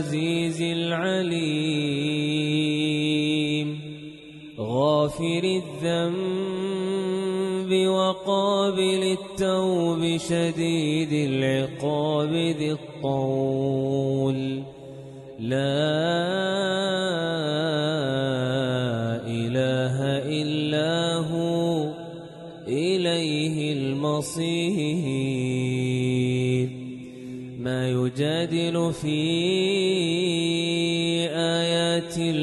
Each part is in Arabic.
العزيز العليم. غافر الذنب وقابل التوب شديد العقاب ذي الطول. لا إله إلا هو إليه المصير. ما يجادل في آيات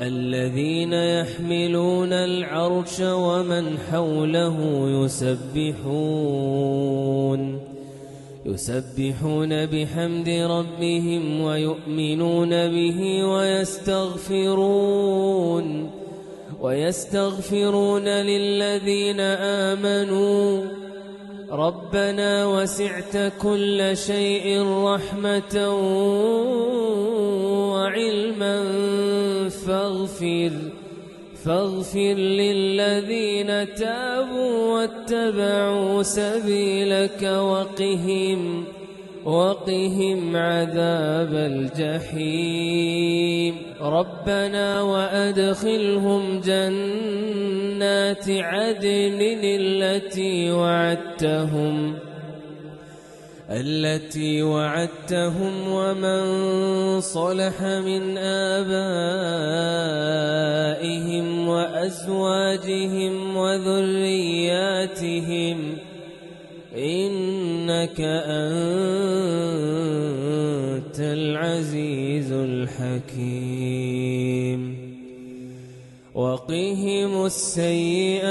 الذين يحملون العرش ومن حوله يسبحون يسبحون بحمد ربهم ويؤمنون به ويستغفرون ويستغفرون للذين آمنوا. ربنا وسعت كل شيء رحمة وعلما فاغفر فاغفر للذين تابوا واتبعوا سبيلك وقهم وقهم عذاب الجحيم. ربنا وأدخلهم جنات عدن التي وعدتهم. التي وعدتهم ومن صلح من آبائهم وأزواجهم وذرياتهم إنك أنت العزيز الحكيم. وقهم السيئات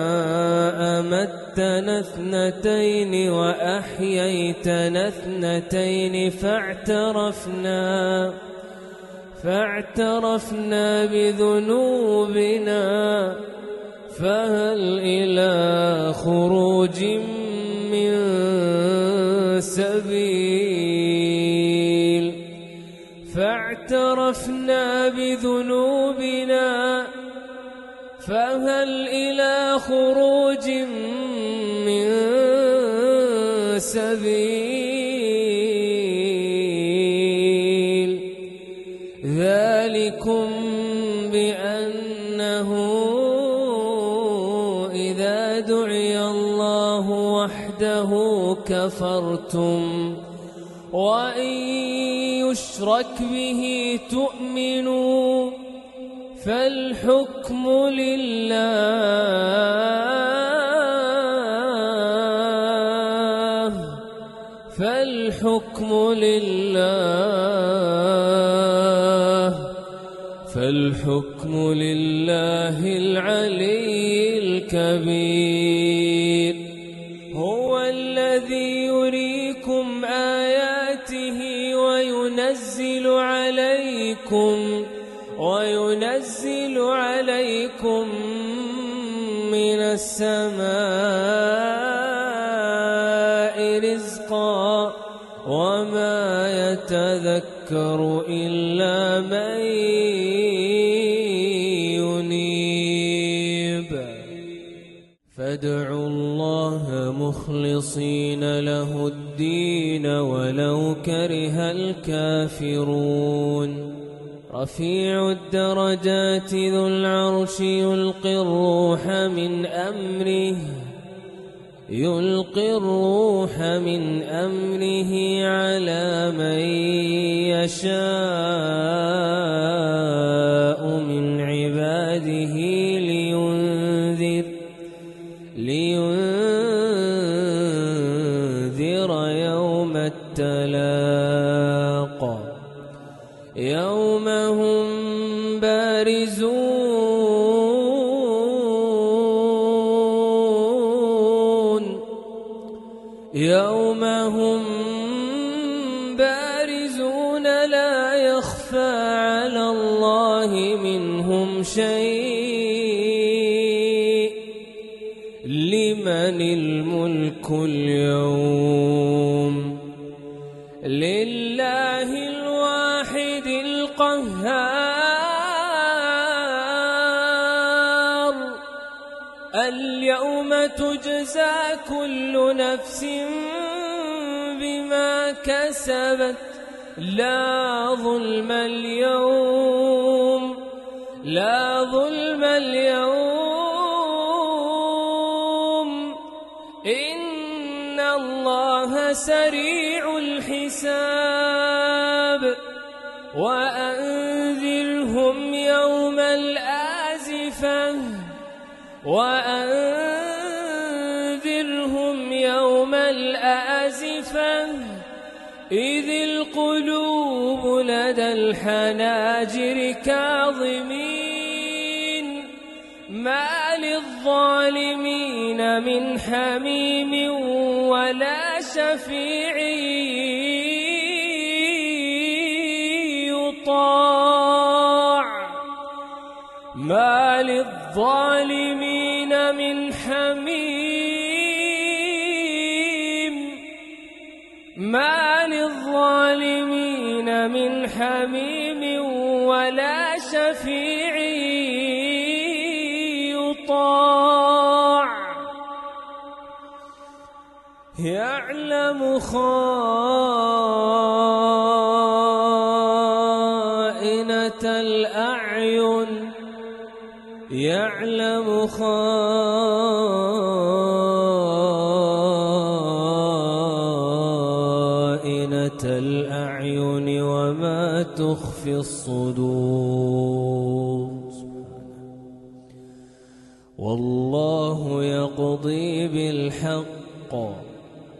أمتنا اثنتين وأحييتنا اثنتين فاعترفنا فاعترفنا بذنوبنا فهل إلى خروج من سبيل؟ فاعترفنا بذنوبنا فهل إلى خروج من سبيل. ذلكم بأنه إذا دعي الله وحده كفرتم. وإن يشرك به تؤمنوا فالحكم لله. فالحكم لله فالحكم لله العلي الكبير. هو الذي يريكم آياته وينزل عليكم وينزل عليكم من السماء. يتذكر إلا من ينيب. فادعوا الله مخلصين له الدين ولو كره الكافرون. رفيع الدرجات ذو العرش يلقي الروح من أمره. يلقي الروح من أمره على من يشاء من عباده تجزى كل نفس بما كسبت. لا ظلم اليوم لا ظلم اليوم. إن الله سريع الحساب. وأنذرهم يوم الآزفة. وأنذرهم إذ القلوب لدى الحناجر كاظمين. ما للظالمين من حميم ولا شفيع يطاع. ما للظالمين يعلم خائنة الأعين يعلم خائنة الأعين وما تخفي الصدور. والله يقضي بالحق.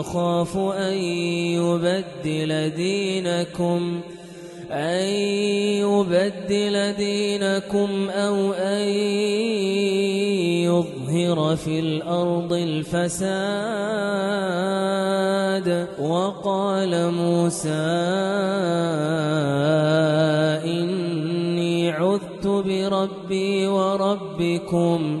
أخاف أن يبدل دينكم أن يبدل دينكم أو أن يظهر في الأرض الفساد. وقال موسى إني عذت بربي وربكم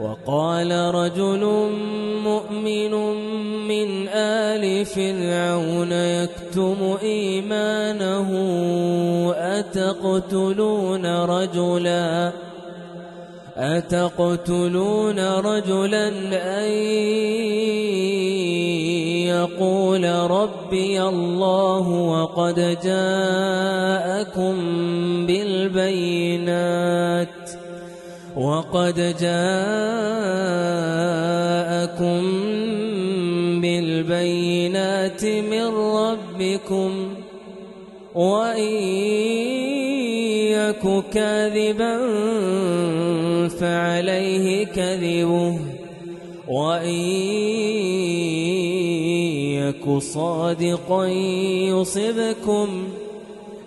وقال رجل مؤمن من آل فرعون يكتم إيمانه أتقتلون رجلاً؟ أتقتلون رجلا أن يقول ربي الله وقد جاءكم بالبينات وقد جاءكم بالبينات من ربكم وإن يك كاذبا فعليه كذبه وإن يك صادقا يصبكم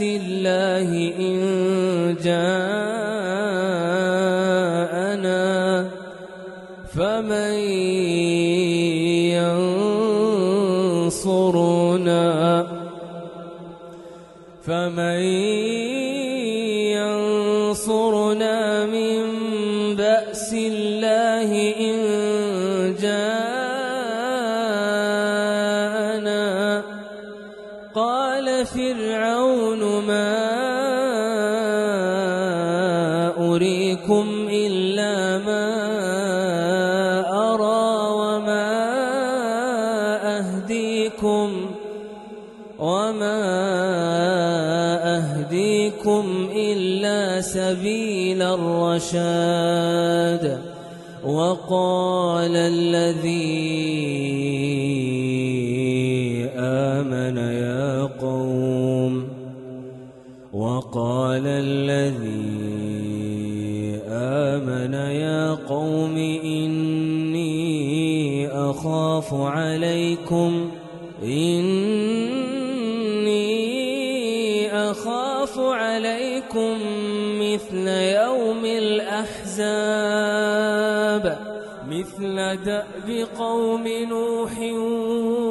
الله إن جاءنا فمن ينصرنا فمن الرشاد وقال الذي آمن يا قوم وقال الذي آمن يا قوم إني أخاف عليكم إني أخاف عليكم مثل يوم الأحزاب مثل دأب قوم نوح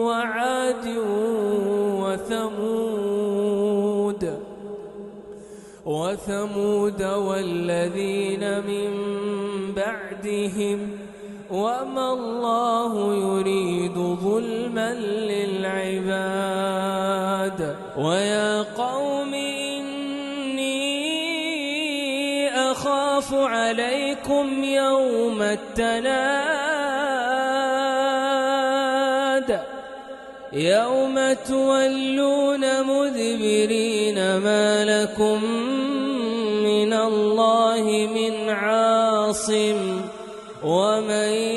وعاد وثمود وثمود والذين من بعدهم وما الله يريد ظلما للعباد ويا قوم عليكم يوم التناد. يوم تولون مدبرين ما لكم من الله من عاصم. ومن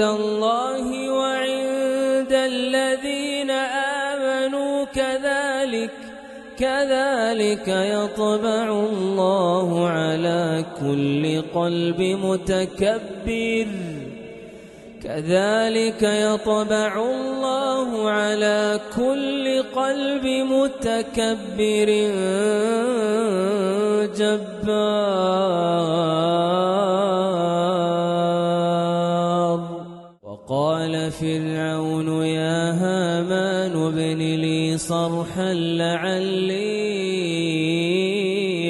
الله وعند الذين آمنوا كذلك كذلك يطبع الله على كل قلب متكبر كذلك يطبع الله على كل قلب متكبر جبار فرعون يا هامان ابن لي صرحا لعلي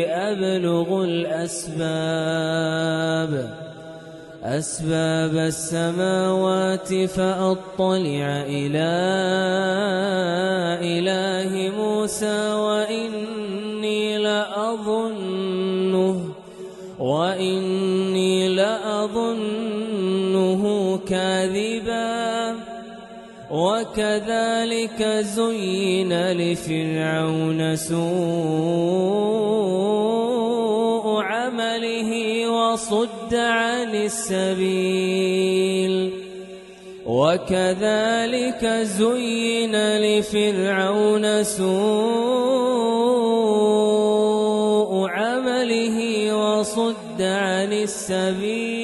أبلغ الأسباب. أسباب السماوات فأطلع إلى إله موسى وكذلك زين لفرعون سوء عمله وصد عن السبيل. وكذلك زين لفرعون سوء عمله وصد عن السبيل.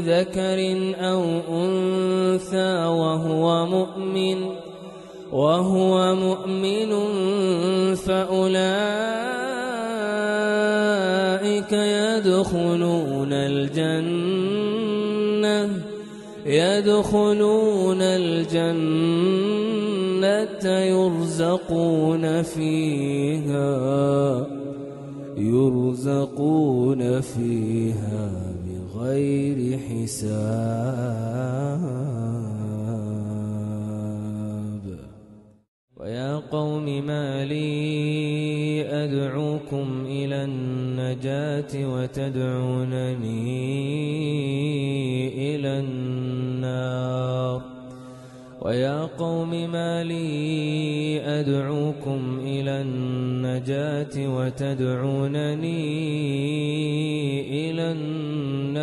ذكر أو أنثى وهو مؤمن وهو مؤمن فأولئك يدخلون الجنة يدخلون الجنة يرزقون فيها يرزقون فيها. بغير حساب. ويا قوم ما لي أدعوكم إلى النجاة وتدعونني إلى النار. ويا قوم ما لي أدعوكم إلى النجاة وتدعونني إلى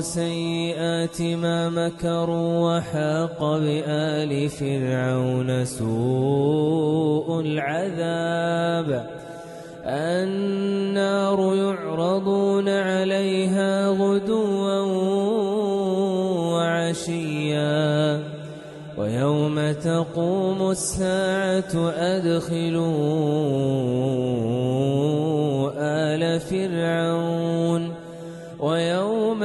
سيئات ما مكروا وحاق بآل فرعون سوء العذاب. النار يعرضون عليها غدوا وعشيا. ويوم تقوم الساعة أدخلوا آل فرعون. ويوم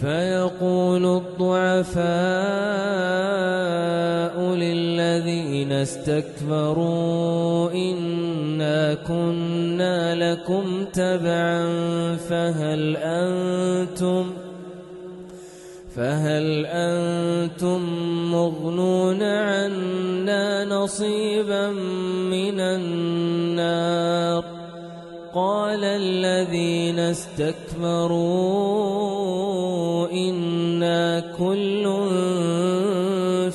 فيقول الضعفاء للذين استكبروا إنا كنا لكم تبعا فهل أنتم فهل أنتم مغنون عنا نصيبا من النار؟ قال الذين استكبروا كل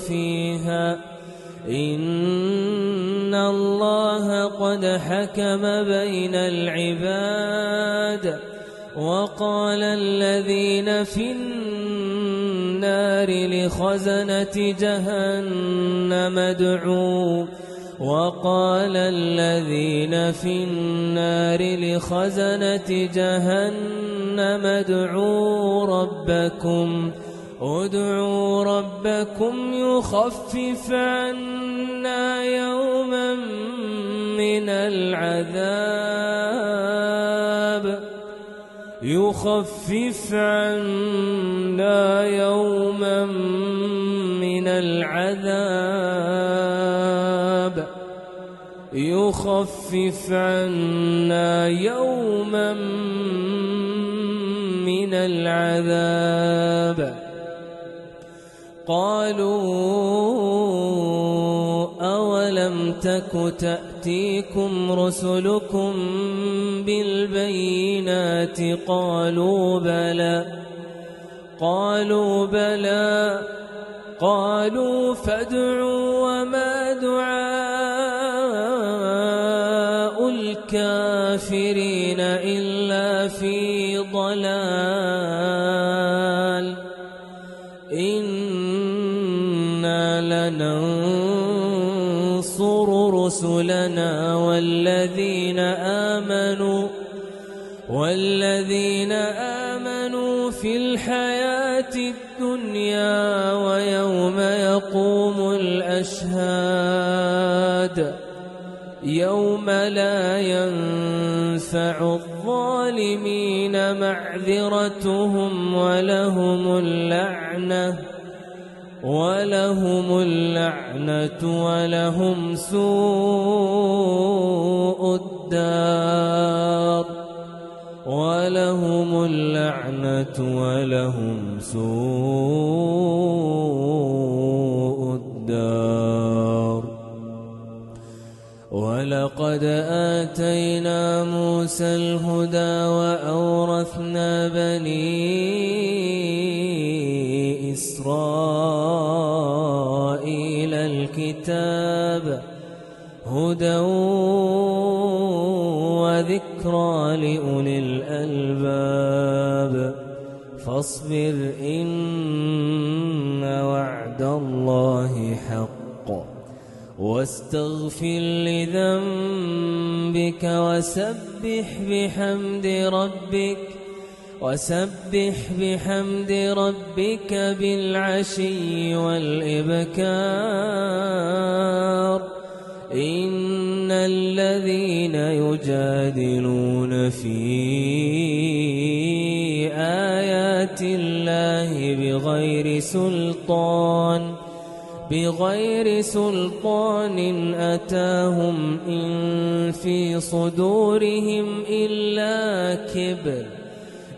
فيها. إن الله قد حكم بين العباد وقال الذين في النار لخزنة جهنم ادعوا. وقال الذين في النار لخزنة جهنم ادعوا ربكم. ادعوا ربكم يخفف عنا يوما من العذاب. يخفف عنا يوما من العذاب. يخفف عنا يوما من العذاب. قالوا أولم تك تأتيكم رسلكم بالبينات قالوا بلى قالوا بلى قالوا فادعوا وما دعاء الكافرين إلا في ضلال رسلنا والذين آمنوا والذين آمنوا في الحياة الدنيا ويوم يقوم الأشهاد يوم لا ينفع الظالمين معذرتهم ولهم اللعنة ولهم اللعنة ولهم سوء الدار. ولهم اللعنة ولهم سوء الدار. ولقد آتينا موسى الهدى وأورثنا بني إسرائيل الكتاب هدى وذكرى لأولي الألباب فاصبر إن وعد الله حق واستغفر لذنبك وسبح بحمد ربك وسبح بحمد ربك بالعشي والإبكار. إن الذين يجادلون في آيات الله بغير سلطان بغير سلطان أتاهم إن في صدورهم إلا كبر.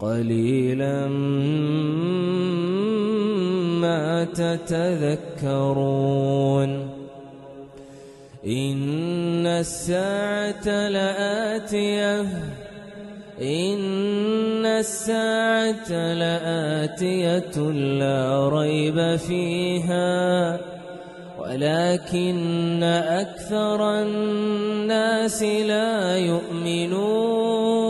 قليلا ما تتذكرون. إن الساعة لآتية. إن الساعة لآتية لا ريب فيها. ولكن أكثر الناس لا يؤمنون.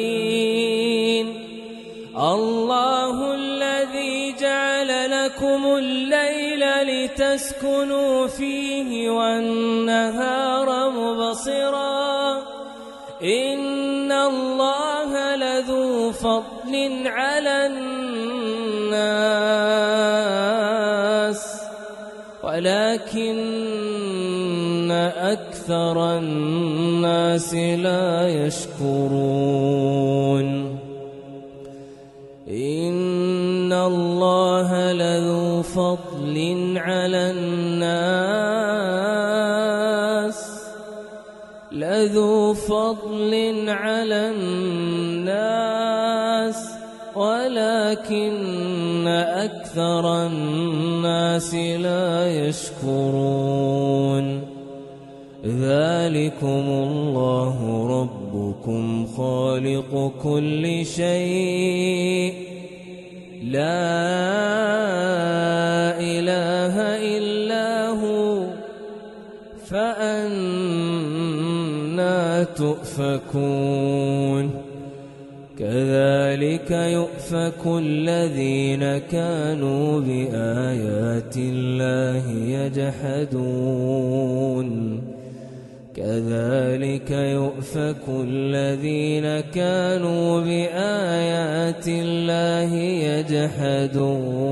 الليل لتسكنوا فيه والنهار مبصرا. إن الله لذو فضل على الناس ولكن أكثر الناس لا يشكرون. فضل على الناس لذو فضل على الناس ولكن أكثر الناس لا يشكرون. ذلكم الله ربكم خالق كل شيء لا تؤفكون. كذلك يؤفك الذين كانوا بآيات الله يجحدون. كذلك يؤفك الذين كانوا بآيات الله يجحدون.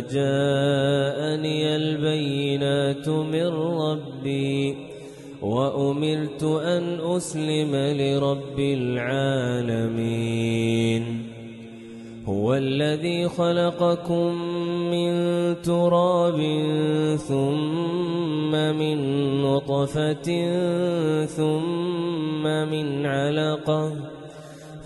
جاءني البينات من ربي وأمرت أن أسلم لرب العالمين. هو الذي خلقكم من تراب ثم من نطفة ثم من علقة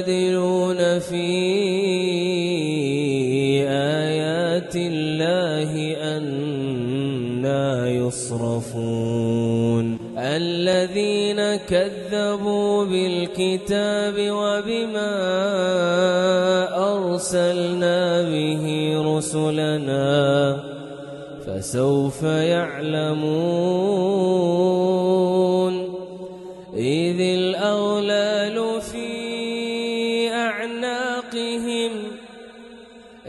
يجادلون في آيات الله أنا يصرفون. الذين كذبوا بالكتاب وبما أرسلنا به رسلنا فسوف يعلمون. إذ الأغلال في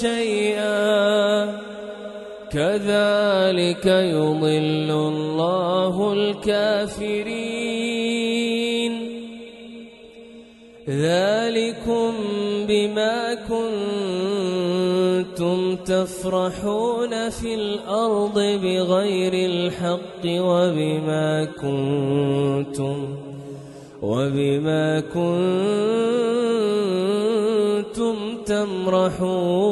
شيئا كذلك يضل الله الكافرين. ذلكم بما كنتم تفرحون في الأرض بغير الحق وبما كنتم وبما كنتم تمرحون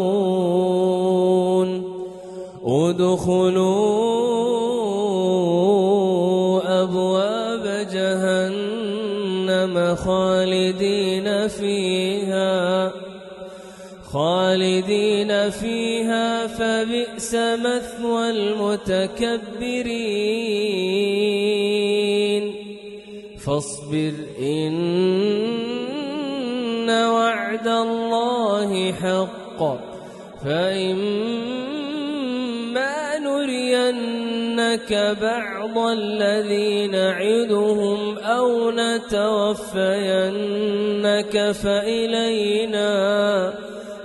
ادخلوا أبواب جهنم خالدين فيها خالدين فيها فبئس مثوى المتكبرين. فاصبر إن وعد الله حق فإما نرينك بعض الذي نعدهم أو نتوفينك فإلينا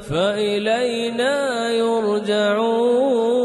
فإلينا يرجعون.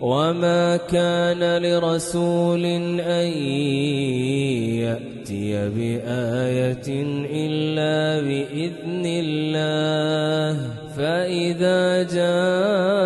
وما كان لرسول أن يأتي بآية إلا بإذن الله. فإذا جاء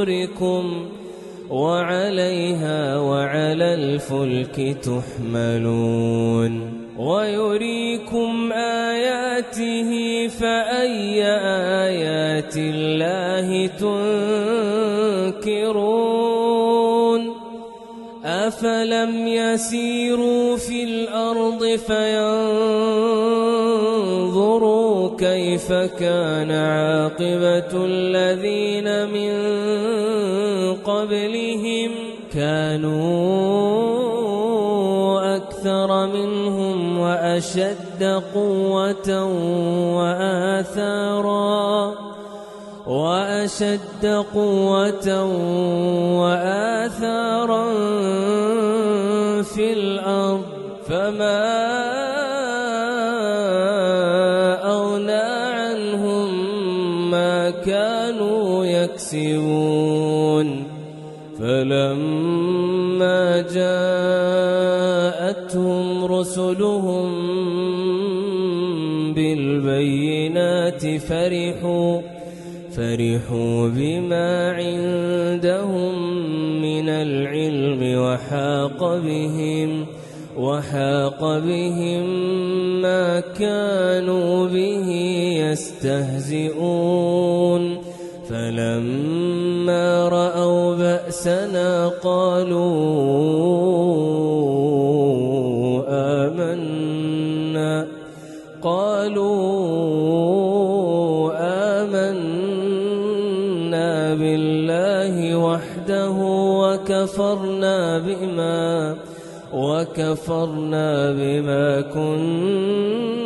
صدوركم وعليها وعلى الفلك تحملون ويريكم آياته فأي آيات الله تنكرون أفلم يسيروا في الأرض فينظروا كيف كان عاقبة الذين من قبلهم كانوا أكثر منهم وأشد قوة وآثارا وأشد قوة وآثارا في الأرض. فما يكسبون فلما جاءتهم رسلهم بالبينات فرحوا فرحوا بما عندهم من العلم وحاق بهم وحاق بهم ما كانوا به يستهزئون. فلما رأوا بأسنا قالوا آمنا قالوا آمنا بالله وحده وكفرنا بما وكفرنا بما كنا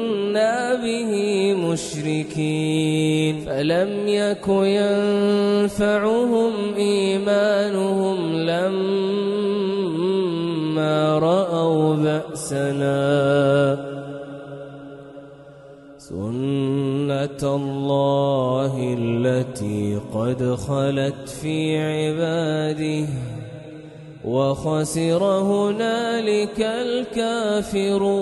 به مشركين. فلم يك ينفعهم إيمانهم لما رأوا بأسنا. سنة الله التي قد خلت في عباده. وخسر هنالك الكافرون.